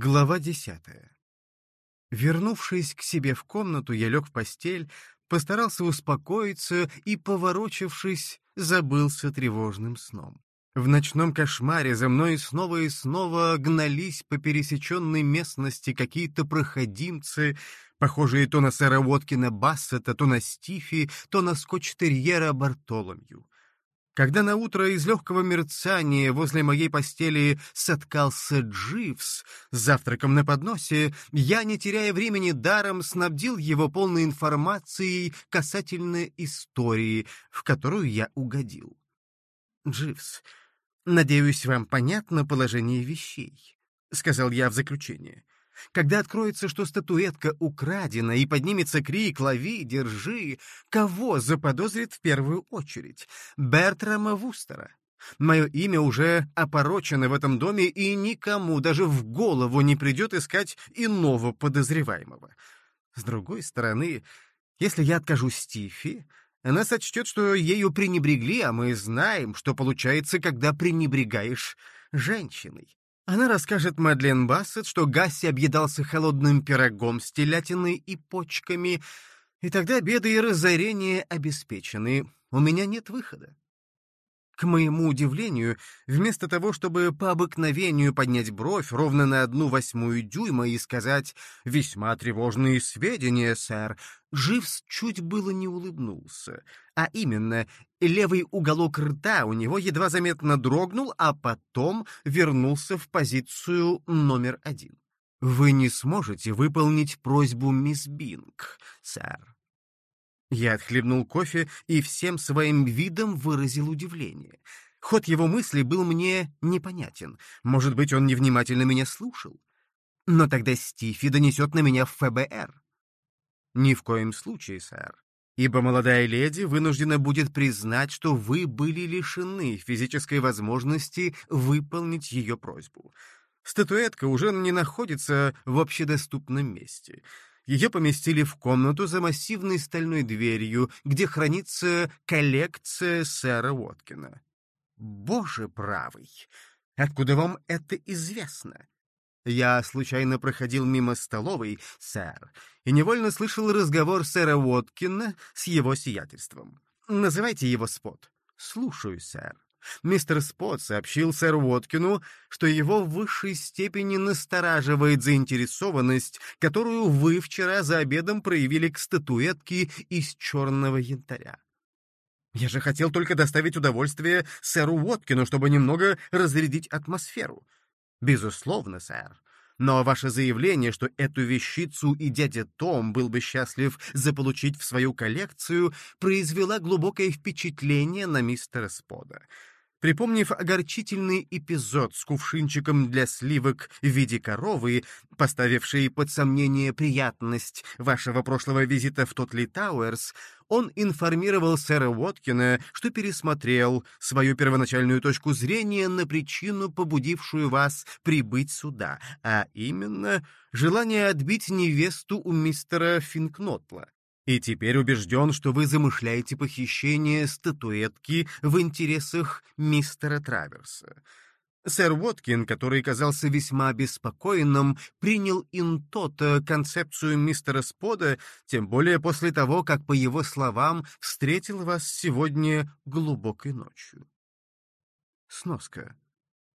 Глава десятая. Вернувшись к себе в комнату, я лег в постель, постарался успокоиться и, поворочившись, забылся тревожным сном. В ночном кошмаре за мной снова и снова гнались по пересеченной местности какие-то проходимцы, похожие то на сэра Уоткина Бассета, то на Стифи, то на скотч-терьера Бартоломью. Когда на утро из легкого мерцания возле моей постели соткался Дживс с завтраком на подносе, я, не теряя времени даром, снабдил его полной информацией касательно истории, в которую я угодил. «Дживс, надеюсь, вам понятно положение вещей», — сказал я в заключение. Когда откроется, что статуэтка украдена, и поднимется крик «Лови, держи!», кого заподозрит в первую очередь? Бертрама Вустера. Мое имя уже опорочено в этом доме, и никому даже в голову не придет искать иного подозреваемого. С другой стороны, если я откажу Стифи, она сочтет, что ею пренебрегли, а мы знаем, что получается, когда пренебрегаешь женщиной. Она расскажет Мадлен Бассет, что Гасси объедался холодным пирогом с телятиной и почками, и тогда беды и разорения обеспечены. У меня нет выхода. К моему удивлению, вместо того, чтобы по обыкновению поднять бровь ровно на одну восьмую дюйма и сказать «весьма тревожные сведения, сэр», Дживс чуть было не улыбнулся. А именно, левый уголок рта у него едва заметно дрогнул, а потом вернулся в позицию номер один. «Вы не сможете выполнить просьбу мисс Бинг, сэр», я отхлебнул кофе и всем своим видом выразил удивление. Ход его мысли был мне непонятен. Может быть, он невнимательно меня слушал? Но тогда Стифи донесет на меня в ФБР. Ни в коем случае, сэр. Ибо молодая леди вынуждена будет признать, что вы были лишены физической возможности выполнить ее просьбу. Статуэтка уже не находится в общедоступном месте — ее поместили в комнату за массивной стальной дверью, где хранится коллекция сэра Уоткина. Боже правый! Откуда вам это известно? Я случайно проходил мимо столовой, сэр, и невольно слышал разговор сэра Уоткина с его сиятельством. Называйте его Спот. Слушаю, сэр. Мистер Спот сообщил сэру Уоткину, что его в высшей степени настораживает заинтересованность, которую вы вчера за обедом проявили к статуэтке из черного янтаря. Я же хотел только доставить удовольствие сэру Уоткину, чтобы немного разрядить атмосферу. Безусловно, сэр. Но ваше заявление, что эту вещицу и дядя Том был бы счастлив заполучить в свою коллекцию, произвела глубокое впечатление на мистера Спода. Припомнив огорчительный эпизод с кувшинчиком для сливок в виде коровы, поставивший под сомнение приятность вашего прошлого визита в Тотли Тауэрс, он информировал сэра Уоткина, что пересмотрел свою первоначальную точку зрения на причину, побудившую вас прибыть сюда, а именно желание отбить невесту у мистера Финкнотла и теперь убежден, что вы замышляете похищение статуэтки в интересах мистера Траверса. Сэр Уоткин, который казался весьма обеспокоенным, принял интото концепцию мистера Спода, тем более после того, как, по его словам, встретил вас сегодня глубокой ночью. Сноска.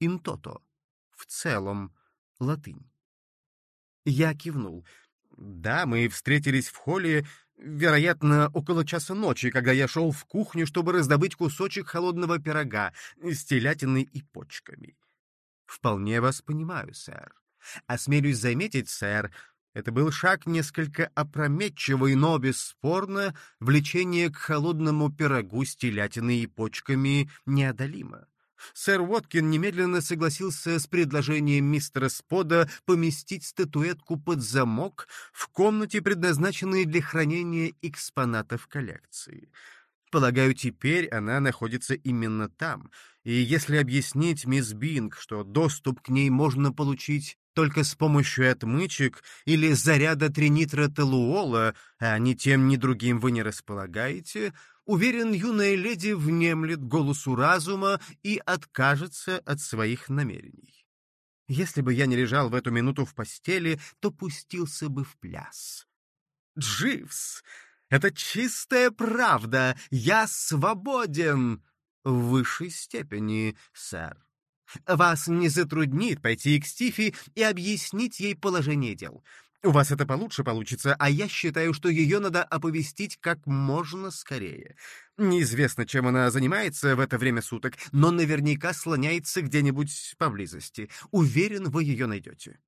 Интото. В целом. Латынь. Я кивнул. Да, мы встретились в холле Вероятно, около часа ночи, когда я шел в кухню, чтобы раздобыть кусочек холодного пирога с телятиной и почками. Вполне вас понимаю, сэр. Осмелюсь заметить, сэр, это был шаг несколько опрометчивый, но, бесспорно, влечение к холодному пирогу с телятиной и почками неодолимо. Сэр Уоткин немедленно согласился с предложением мистера Спода поместить статуэтку под замок в комнате, предназначенной для хранения экспонатов коллекции. Полагаю, теперь она находится именно там, и если объяснить мисс Бинг, что доступ к ней можно получить только с помощью отмычек или заряда тринитротолуола, а ни тем, ни другим вы не располагаете, Уверен, юная леди внемлет голосу разума и откажется от своих намерений. Если бы я не лежал в эту минуту в постели, то пустился бы в пляс. «Дживс! Это чистая правда! Я свободен!» «В высшей степени, сэр. Вас не затруднит пойти к Стифи и объяснить ей положение дел. У вас это получше получится, а я считаю, что ее надо оповестить как можно скорее. Неизвестно, чем она занимается в это время суток, но наверняка слоняется где-нибудь поблизости. Уверен, вы ее найдете.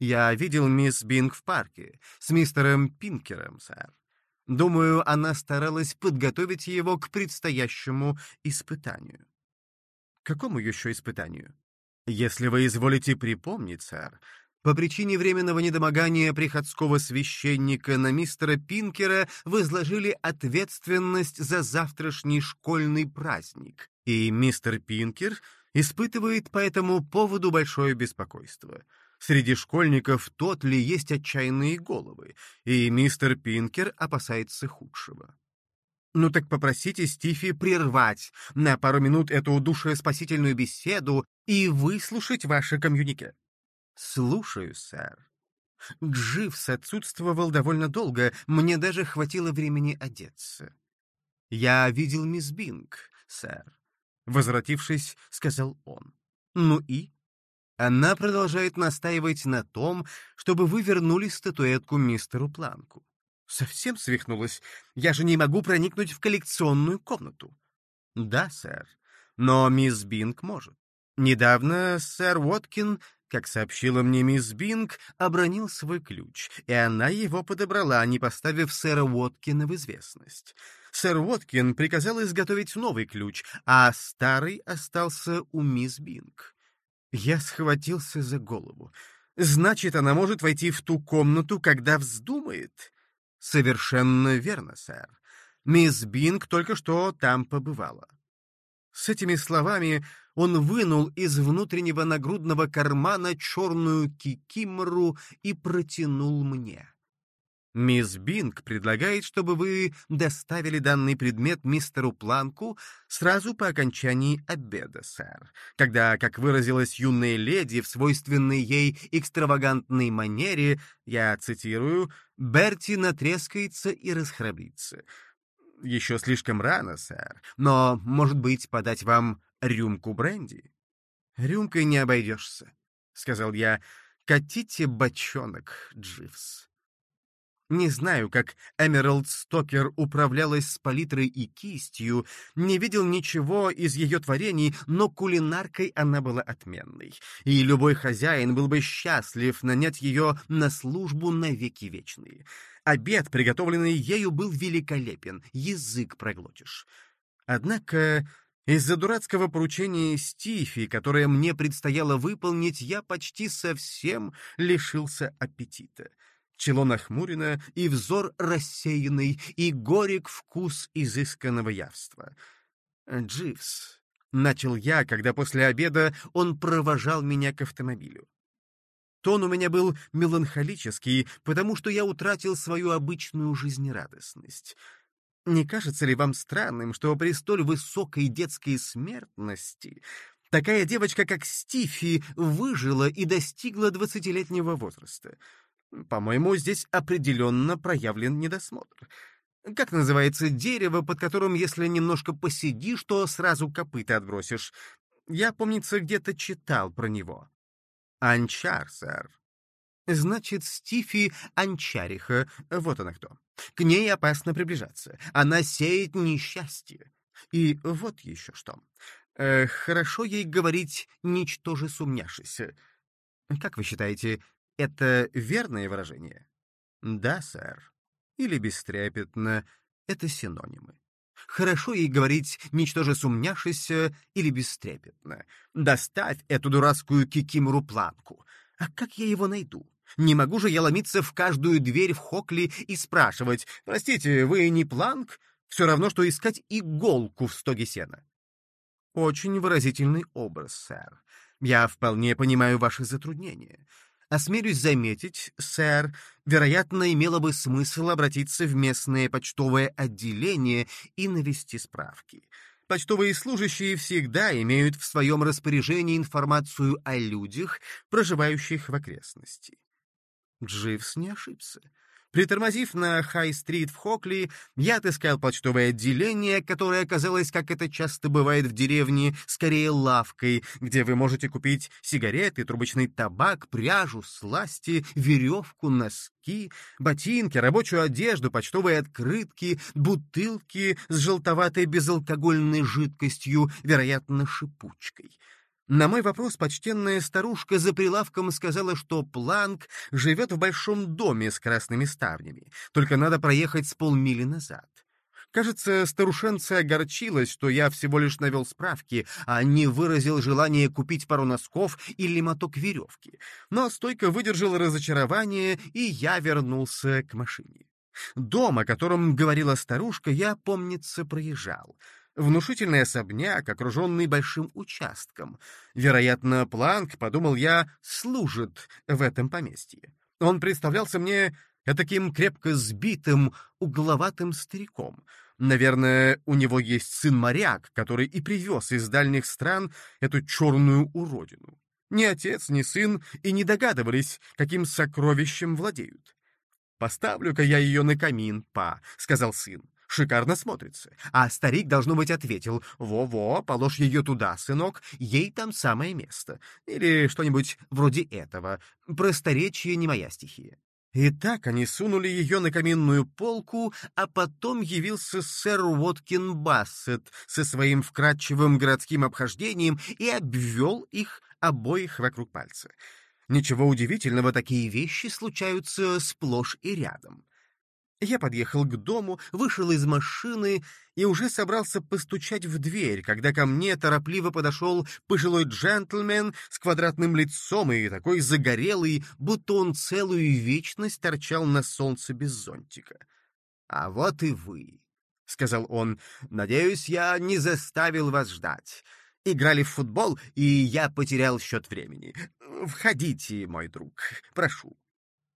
Я видел мисс Бинг в парке с мистером Пинкером, сэр. Думаю, она старалась подготовить его к предстоящему испытанию. Какому еще испытанию? Если вы изволите припомнить, сэр, по причине временного недомогания приходского священника на мистера Пинкера возложили ответственность за завтрашний школьный праздник, и мистер Пинкер испытывает по этому поводу большое беспокойство. Среди школьников тот ли есть отчаянные головы, и мистер Пинкер опасается худшего. Ну так попросите Стифи прервать на пару минут эту душеспасительную беседу и выслушать ваше коммюнике. «Слушаю, сэр». Дживс отсутствовал довольно долго, мне даже хватило времени одеться. «Я видел мисс Бинг, сэр», — возвратившись, сказал он. «Ну и?» Она продолжает настаивать на том, чтобы вы вернули статуэтку мистеру Планку. Совсем свихнулась. Я же не могу проникнуть в коллекционную комнату. Да, сэр. Но мисс Бинг может. Недавно сэр Уоткин как сообщила мне мисс Бинг, обронил свой ключ, и она его подобрала, не поставив сэра Уоткина в известность. Сэр Уоткин приказал изготовить новый ключ, а старый остался у мисс Бинг. Я схватился за голову. Значит, она может войти в ту комнату, когда вздумает? Совершенно верно, сэр. Мисс Бинг только что там побывала. С этими словами он вынул из внутреннего нагрудного кармана черную кикимору и протянул мне. «Мисс Бинг предлагает, чтобы вы доставили данный предмет мистеру Планку сразу по окончании обеда, сэр, когда, как выразилась юная леди в свойственной ей экстравагантной манере, я цитирую, «Берти натрескается и расхрабрится». Еще слишком рано, сэр, но, может быть, подать вам рюмку бренди? Рюмкой не обойдешься, — сказал я. Катите бочонок, Дживс. Не знаю, как Эмералд Стокер управлялась с палитрой и кистью, не видел ничего из ее творений, но кулинаркой она была отменной, и любой хозяин был бы счастлив нанять ее на службу навеки вечные. Обед, приготовленный ею, был великолепен, язык проглотишь. Однако из-за дурацкого поручения Стифи, которое мне предстояло выполнить, я почти совсем лишился аппетита. Чело нахмурено, и взор рассеянный, и горек вкус изысканного явства. «Дживс», — начал я, когда после обеда он провожал меня к автомобилю. Тон у меня был меланхолический, потому что я утратил свою обычную жизнерадостность. Не кажется ли вам странным, что при столь высокой детской смертности такая девочка, как Стифи, выжила и достигла двадцатилетнего возраста? По-моему, здесь определенно проявлен недосмотр. Как называется дерево, под которым, если немножко посидишь, то сразу копыта отбросишь? Я, помнится, где-то читал про него. Анчар, сэр. Значит, Стифи Анчариха, вот она кто. К ней опасно приближаться. Она сеет несчастье. И вот еще что. Э, хорошо ей говорить «ничтоже сумняшися». Как вы считаете, это верное выражение? Да, сэр. Или бестрепетно. Это синонимы. Хорошо ей говорить, ничтоже сумняшися или бестрепетно. Доставь эту дурацкую кикимору планку. А как я его найду? Не могу же я ломиться в каждую дверь в Хокли и спрашивать, «Простите, вы не планк?» Все равно, что искать иголку в стоге сена. Очень выразительный образ, сэр. Я вполне понимаю ваши затруднения. Осмелюсь заметить, сэр, вероятно, имело бы смысл обратиться в местное почтовое отделение и навести справки. Почтовые служащие всегда имеют в своем распоряжении информацию о людях, проживающих в окрестности. Дживс не ошибся. Притормозив на Хай-стрит в Хокли, я отыскал почтовое отделение, которое оказалось, как это часто бывает в деревне, скорее лавкой, где вы можете купить сигареты, трубочный табак, пряжу, сласти, веревку, носки, ботинки, рабочую одежду, почтовые открытки, бутылки с желтоватой безалкогольной жидкостью, вероятно, шипучкой. На мой вопрос почтенная старушка за прилавком сказала, что Планк живет в большом доме с красными ставнями, только надо проехать с полмили назад. Кажется, старушенция огорчилась, что я всего лишь навел справки, а не выразил желание купить пару носков или моток веревки. Но стойко выдержал разочарование, и я вернулся к машине. Дом, о котором говорила старушка, я, помнится, проезжал — Внушительный особняк, окруженный большим участком. Вероятно, Планк, подумал я, служит в этом поместье. Он представлялся мне таким крепко сбитым, угловатым стариком. Наверное, у него есть сын-моряк, который и привез из дальних стран эту черную уродину. Ни отец, ни сын и не догадывались, каким сокровищем владеют. «Поставлю-ка я ее на камин, па», — сказал сын. Шикарно смотрится. А старик, должно быть, ответил, «Во-во, положь ее туда, сынок, ей там самое место». Или что-нибудь вроде этого. Просторечие не моя стихия. И так они сунули ее на каминную полку, а потом явился сэр Уоткин Бассет со своим вкрадчивым городским обхождением и обвел их обоих вокруг пальца. Ничего удивительного, такие вещи случаются сплошь и рядом. Я подъехал к дому, вышел из машины и уже собрался постучать в дверь, когда ко мне торопливо подошел пожилой джентльмен с квадратным лицом и такой загорелый, будто он целую вечность торчал на солнце без зонтика. «А вот и вы», — сказал он, — «надеюсь, я не заставил вас ждать». Играли в футбол, и я потерял счет времени. Входите, мой друг, прошу.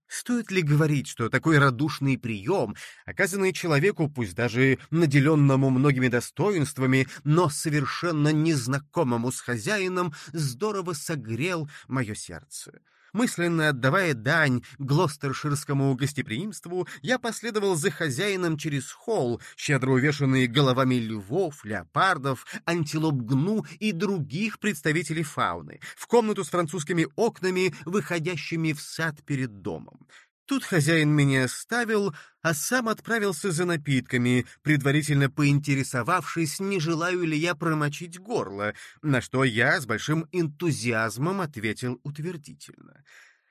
Стоит ли говорить, что такой радушный прием, оказанный человеку, пусть даже наделенному многими достоинствами, но совершенно незнакомому с хозяином, здорово согрел мое сердце? Мысленно отдавая дань глостерширскому гостеприимству, я последовал за хозяином через холл, щедро увешанный головами львов, леопардов, антилоп гну и других представителей фауны, в комнату с французскими окнами, выходящими в сад перед домом. Тут хозяин меня оставил, а сам отправился за напитками, предварительно поинтересовавшись, не желаю ли я промочить горло, на что я с большим энтузиазмом ответил утвердительно.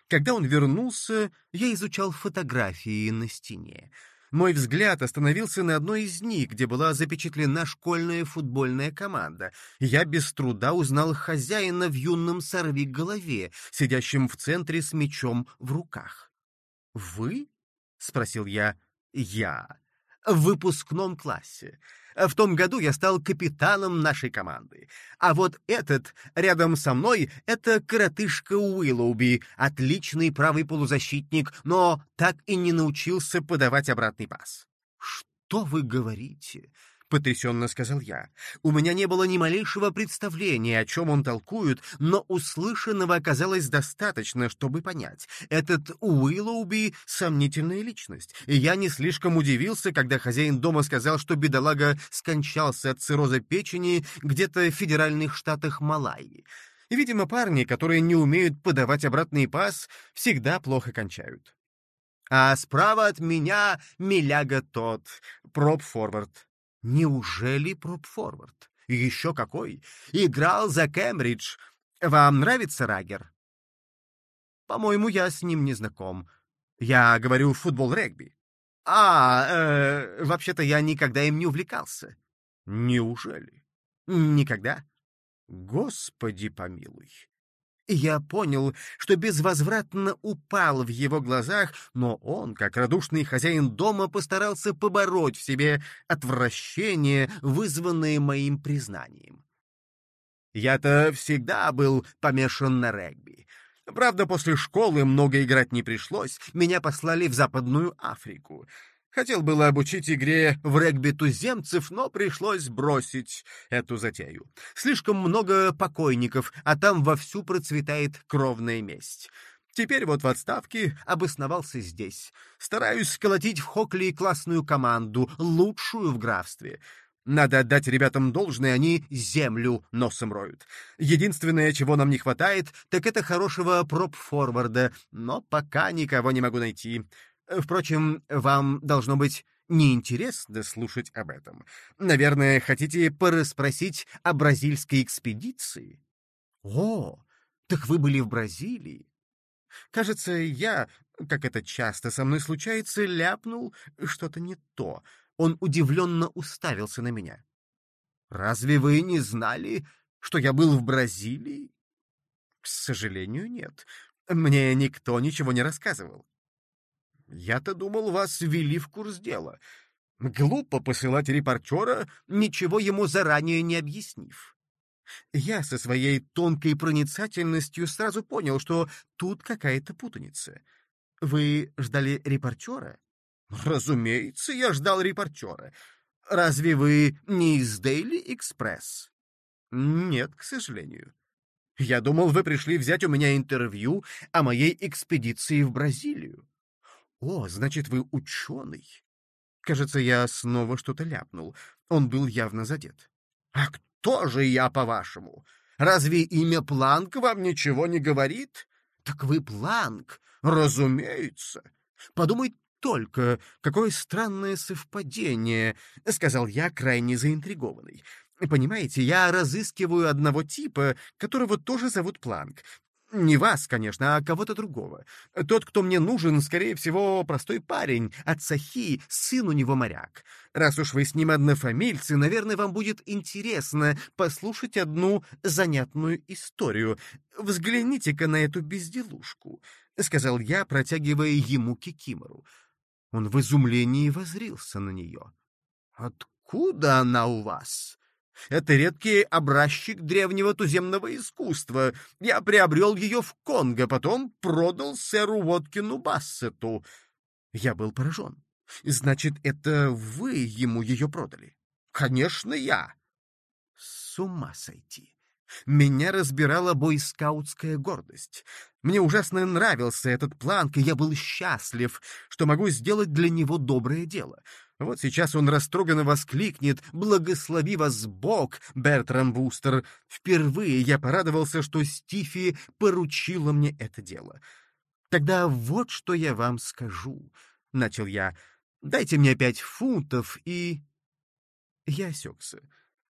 Когда он вернулся, я изучал фотографии на стене. Мой взгляд остановился на одной из них, где была запечатлена школьная футбольная команда. Я без труда узнал хозяина в юном сорви-голове, сидящем в центре с мечом в руках. «Вы?» — спросил я. «Я. В выпускном классе. В том году я стал капитаном нашей команды. А вот этот рядом со мной — это коротышка Уиллоуби, отличный правый полузащитник, но так и не научился подавать обратный пас». «Что вы говорите?» — потрясенно сказал я. У меня не было ни малейшего представления, о чем он толкует, но услышанного оказалось достаточно, чтобы понять. Этот Уиллоуби — сомнительная личность, и я не слишком удивился, когда хозяин дома сказал, что бедолага скончался от цирроза печени где-то в федеральных штатах Малайи. Видимо, парни, которые не умеют подавать обратный пас, всегда плохо кончают. А справа от меня миляга тот, проп-форвард. Неужели пропфорвард? Еще какой! Играл за Кембридж. Вам нравится Рагер? По-моему, я с ним не знаком. Я говорю футбол-регби. А, э, вообще-то я никогда им не увлекался. Неужели? Никогда? Господи помилуй. Я понял, что безвозвратно упал в его глазах, но он, как радушный хозяин дома, постарался побороть в себе отвращение, вызванное моим признанием. Я-то всегда был помешан на регби. Правда, после школы много играть не пришлось, меня послали в Западную Африку. Хотел было обучить игре в регби туземцев, но пришлось бросить эту затею. Слишком много покойников, а там вовсю процветает кровная месть. Теперь вот в отставке обосновался здесь. Стараюсь сколотить в Хокли классную команду, лучшую в графстве. Надо отдать ребятам должное, они землю носом роют. Единственное, чего нам не хватает, так это хорошего проп-форварда, но пока никого не могу найти. Впрочем, вам должно быть неинтересно слушать об этом. Наверное, хотите порасспросить о бразильской экспедиции? О, так вы были в Бразилии? Кажется, я, как это часто со мной случается, ляпнул что-то не то — он удивленно уставился на меня. «Разве вы не знали, что я был в Бразилии?» «К сожалению, нет. Мне никто ничего не рассказывал». «Я-то думал, вас ввели в курс дела. Глупо посылать репортера, ничего ему заранее не объяснив». Я со своей тонкой проницательностью сразу понял, что тут какая-то путаница. Вы ждали репортера? Разумеется, я ждал репортера. Разве вы не из Daily Express? Нет, к сожалению. Я думал, вы пришли взять у меня интервью о моей экспедиции в Бразилию. О, значит, вы ученый. Кажется, я снова что-то ляпнул. Он был явно задет. А кто же я, по-вашему? Разве имя Планк вам ничего не говорит? Так вы Планк, разумеется. Подумай только, какое странное совпадение», — сказал я, крайне заинтригованный. «Понимаете, я разыскиваю одного типа, которого тоже зовут Планк. Не вас, конечно, а кого-то другого. Тот, кто мне нужен, скорее всего, простой парень, от Сахи, сын у него моряк. Раз уж вы с ним однофамильцы, наверное, вам будет интересно послушать одну занятную историю. Взгляните-ка на эту безделушку», — сказал я, протягивая ему кикимору. Он в изумлении возрился на нее. «Откуда она у вас?» «Это редкий образчик древнего туземного искусства. Я приобрел ее в Конго, потом продал сэру Воткину Бассету». Я был поражен. «Значит, это вы ему ее продали?» «Конечно, я!» С ума сойти! Меня разбирала бойскаутская гордость. Мне ужасно нравился этот план, и я был счастлив, что могу сделать для него доброе дело. Вот сейчас он растроганно воскликнет «Благослови вас Бог, Бертрам Бустер!» Впервые я порадовался, что Стифи поручила мне это дело. «Тогда вот что я вам скажу», — начал я. «Дайте мне пять фунтов и...» Я осекся.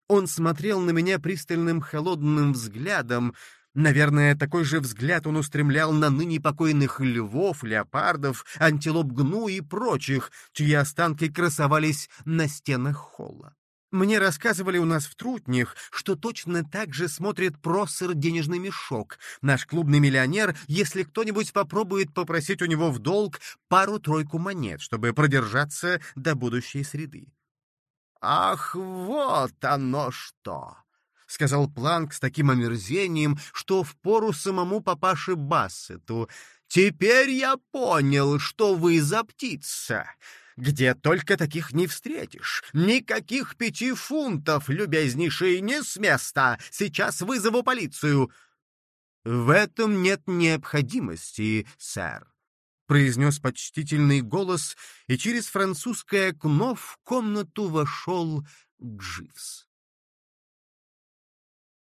Он смотрел на меня пристальным холодным взглядом. Наверное, такой же взгляд он устремлял на ныне покойных львов, леопардов, антилоп гну и прочих, чьи останки красовались на стенах холла. Мне рассказывали у нас в Трутнях, что точно так же смотрит просыр денежный мешок, наш клубный миллионер, если кто-нибудь попробует попросить у него в долг пару-тройку монет, чтобы продержаться до будущей среды. «Ах, вот оно что!» — сказал Планк с таким омерзением, что впору самому папаше Бассету. «Теперь я понял, что вы за птица. Где только таких не встретишь. Никаких пяти фунтов, любезнейший, не с места. Сейчас вызову полицию». «В этом нет необходимости, сэр», произнес почтительный голос, и через французское окно в комнату вошел Дживс.